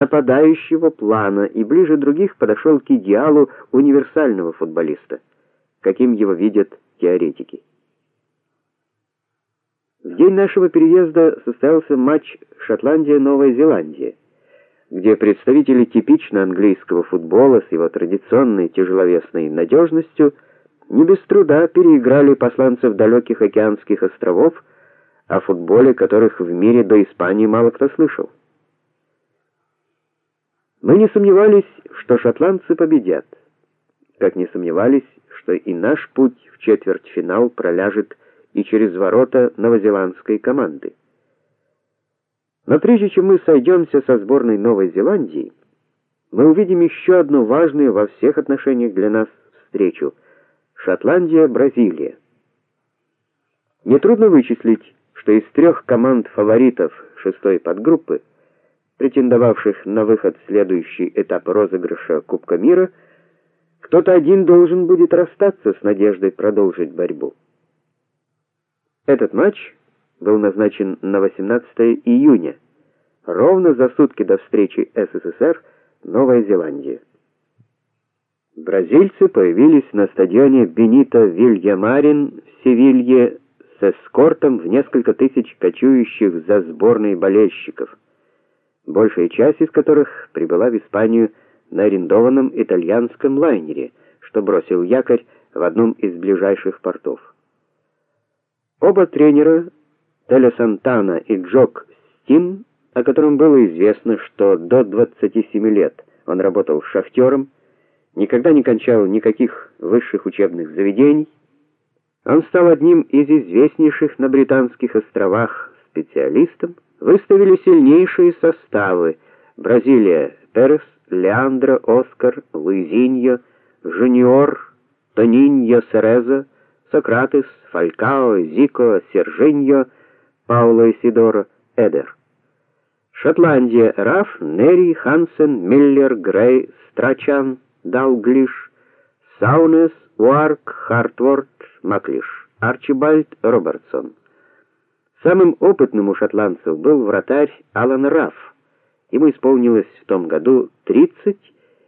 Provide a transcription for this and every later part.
нападающего плана и ближе других подошел к идеалу универсального футболиста, каким его видят теоретики. В день нашего переезда состоялся матч Шотландия-Новая Зеландия, где представители типично английского футбола с его традиционной тяжеловесной надежностью не без труда переиграли посланцев далеких океанских островов, о футболе которых в мире до Испании мало кто слышал. Мы не сомневались, что шотландцы победят. Как не сомневались, что и наш путь в четвертьфинал проляжет и через ворота новозеландской команды. Но прежде чем мы сойдемся со сборной Новой Зеландии, мы увидим еще одну важную во всех отношениях для нас встречу Шотландия-Бразилия. Нетрудно вычислить, что из трех команд фаворитов шестой подгруппы претендовавших на выход в следующий этап розыгрыша Кубка мира, кто-то один должен будет расстаться с надеждой продолжить борьбу. Этот матч был назначен на 18 июня, ровно за сутки до встречи СССР Новая Зеландия. Бразильцы появились на стадионе Бенито Вильямарин в Севилье с эскортом в несколько тысяч кочующих за сборной болельщиков большая часть из которых прибыла в Испанию на арендованном итальянском лайнере, что бросил якорь в одном из ближайших портов. Оба тренера, Теля Сантана и Джок Стин, о котором было известно, что до 27 лет он работал шахтером, никогда не кончал никаких высших учебных заведений, он стал одним из известнейших на британских островах специалистом выставили сильнейшие составы: Бразилия Перес, Леандро, Оскар, Луизиньо, Жуниор, Тониньо Сереза, Сократес, Фалькао, Зико, Сержиньо, Пауло Исидоро, Эдер. Шотландия Раф, Нери, Хансен, Миллер, Грей, Страчан, Далглиш, Саунес, Уарк, Хартворд, Маклиш, Арчибальд, Робертсон. Самым опытным у шотландцев был вратарь Алан Раф. Ему исполнилось в том году 30,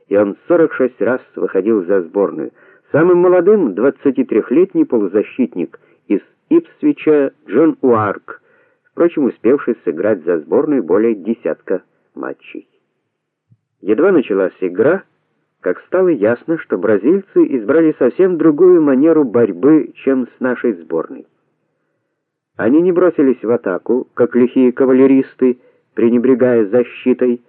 и он 46 раз выходил за сборную. Самым молодым 23-летний полузащитник из Ипсвича Джон Уарк, впрочем, успевший сыграть за сборную более десятка матчей. Едва началась игра, как стало ясно, что бразильцы избрали совсем другую манеру борьбы, чем с нашей сборной. Они не бросились в атаку, как лихие кавалеристы, пренебрегая защитой,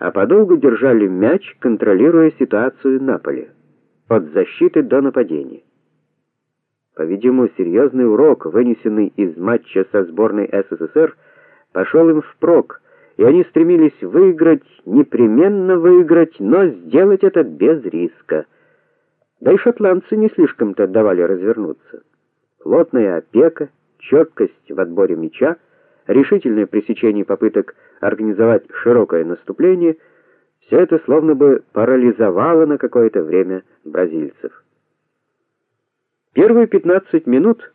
а подолгу держали мяч, контролируя ситуацию на поле, от защиты до нападения. По-видимому, серьезный урок, вынесенный из матча со сборной СССР, пошел им впрок, и они стремились выиграть, непременно выиграть, но сделать это без риска. Да и шотландцы не слишком-то давали развернуться. Плотная опека четкость в отборе мяча, решительное пресечение попыток организовать широкое наступление все это словно бы парализовало на какое-то время бразильцев. Первые 15 минут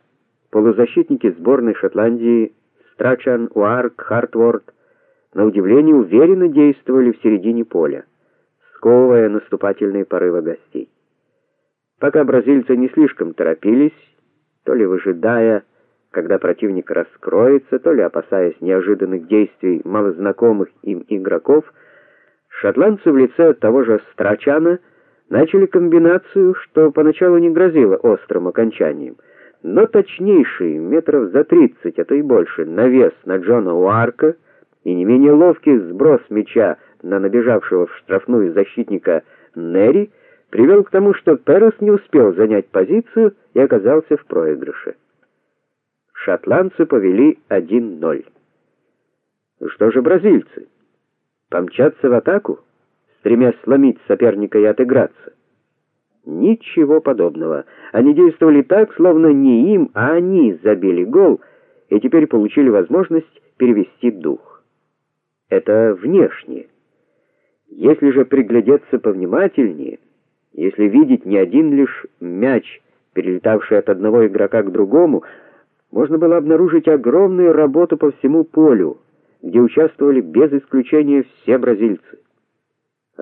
полузащитники сборной Шотландии Страчан, Уарк, Хартворд на удивление уверенно действовали в середине поля, сковывая наступательные порывы гостей. Пока бразильцы не слишком торопились, то ли выжидая когда противник раскроется, то ли опасаясь неожиданных действий малознакомых им игроков, шотландцы в лице того же Страчана начали комбинацию, что поначалу не грозило острым окончанием, но точнейший, метров за 30, а то и больше, навес на Джона Уарка и не менее ловкий сброс мяча на набежавшего в штрафную защитника Нери привел к тому, что Перес не успел занять позицию и оказался в проигрыше шотландцы повели 1:0. Ну что же бразильцы? Помчатся в атаку, стремясь сломить соперника и отыграться? Ничего подобного. Они действовали так, словно не им, а они забили гол и теперь получили возможность перевести дух. Это внешне. Если же приглядеться повнимательнее, если видеть не один лишь мяч, перелетавший от одного игрока к другому, можно было обнаружить огромную работу по всему полю, где участвовали без исключения все бразильцы.